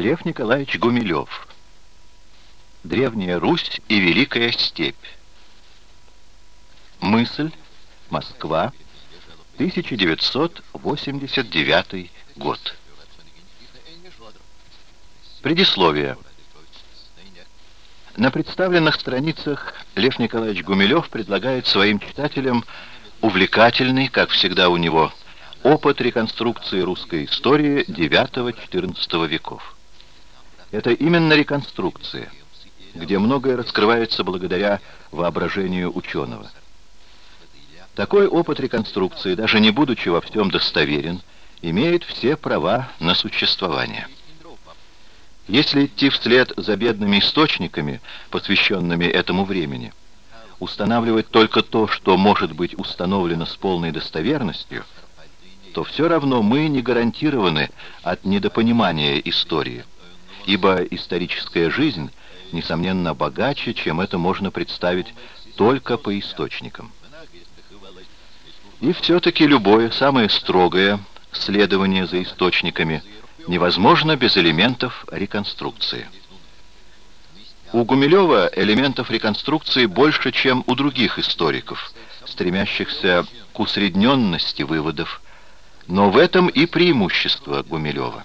Лев Николаевич Гумилев. Древняя Русь и Великая Степь. Мысль. Москва. 1989 год. Предисловие. На представленных страницах Лев Николаевич Гумилев предлагает своим читателям увлекательный, как всегда у него, опыт реконструкции русской истории IX-XIV веков. Это именно реконструкция, где многое раскрывается благодаря воображению ученого. Такой опыт реконструкции, даже не будучи во всем достоверен, имеет все права на существование. Если идти вслед за бедными источниками, посвященными этому времени, устанавливать только то, что может быть установлено с полной достоверностью, то все равно мы не гарантированы от недопонимания истории, ибо историческая жизнь, несомненно, богаче, чем это можно представить только по источникам. И все-таки любое, самое строгое следование за источниками – невозможно без элементов реконструкции. У Гумилева элементов реконструкции больше, чем у других историков, стремящихся к усредненности выводов, но в этом и преимущество Гумилева.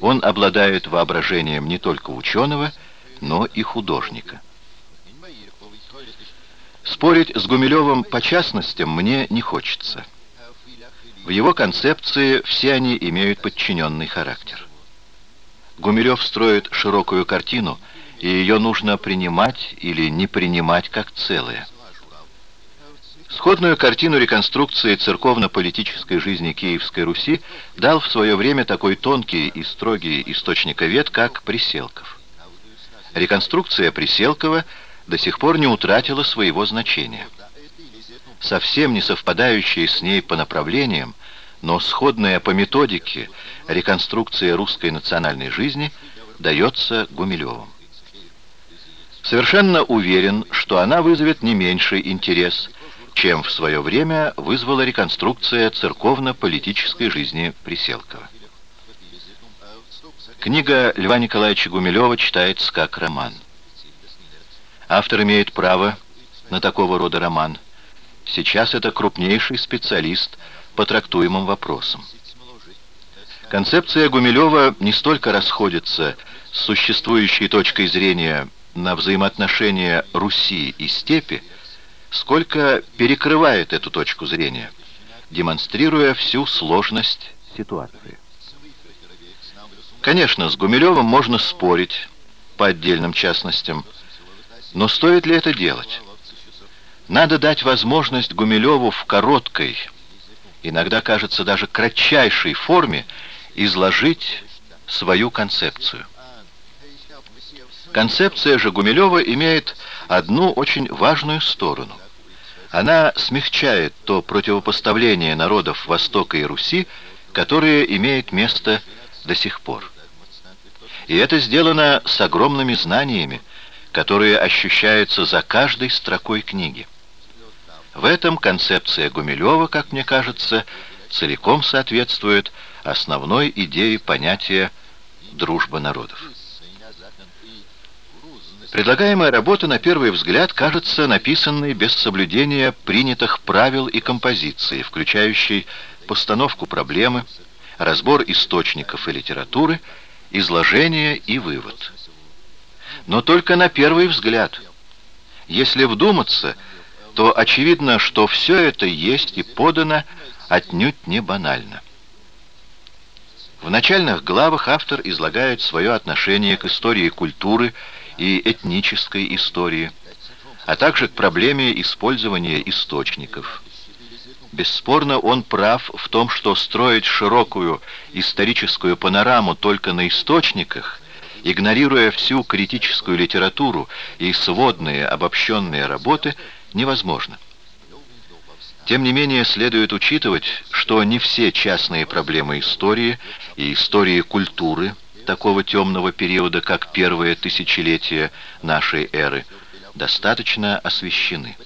Он обладает воображением не только ученого, но и художника. Спорить с Гумилевым по частностям мне не хочется. В его концепции все они имеют подчиненный характер. Гумилев строит широкую картину, и ее нужно принимать или не принимать как целое. Сходную картину реконструкции церковно-политической жизни Киевской Руси дал в свое время такой тонкий и строгий источниковед, как Приселков. Реконструкция Приселкова до сих пор не утратила своего значения совсем не совпадающие с ней по направлениям, но сходная по методике реконструкция русской национальной жизни дается Гумилевым. Совершенно уверен, что она вызовет не меньший интерес, чем в свое время вызвала реконструкция церковно-политической жизни Приселкова. Книга Льва Николаевича Гумилева читается как роман. Автор имеет право на такого рода роман – Сейчас это крупнейший специалист по трактуемым вопросам. Концепция Гумилева не столько расходится с существующей точкой зрения на взаимоотношения Руси и степи, сколько перекрывает эту точку зрения, демонстрируя всю сложность ситуации. Конечно, с Гумилевым можно спорить по отдельным частностям, но стоит ли это делать? Надо дать возможность Гумилеву в короткой, иногда, кажется, даже кратчайшей форме изложить свою концепцию. Концепция же Гумилева имеет одну очень важную сторону. Она смягчает то противопоставление народов Востока и Руси, которое имеет место до сих пор. И это сделано с огромными знаниями, которые ощущаются за каждой строкой книги. В этом концепция Гумилева, как мне кажется, целиком соответствует основной идее понятия «дружба народов». Предлагаемая работа, на первый взгляд, кажется написанной без соблюдения принятых правил и композиции, включающей постановку проблемы, разбор источников и литературы, изложение и вывод. Но только на первый взгляд. Если вдуматься – то очевидно, что все это есть и подано отнюдь не банально. В начальных главах автор излагает свое отношение к истории культуры и этнической истории, а также к проблеме использования источников. Бесспорно, он прав в том, что строить широкую историческую панораму только на источниках, игнорируя всю критическую литературу и сводные обобщенные работы – невозможно. Тем не менее, следует учитывать, что не все частные проблемы истории и истории культуры такого темного периода, как первое тысячелетие нашей эры, достаточно освещены.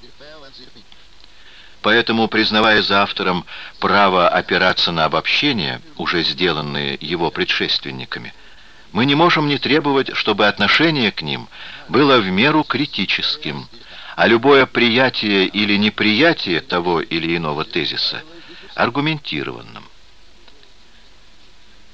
Поэтому, признавая за автором право опираться на обобщения, уже сделанные его предшественниками, Мы не можем не требовать, чтобы отношение к ним было в меру критическим, а любое приятие или неприятие того или иного тезиса аргументированным.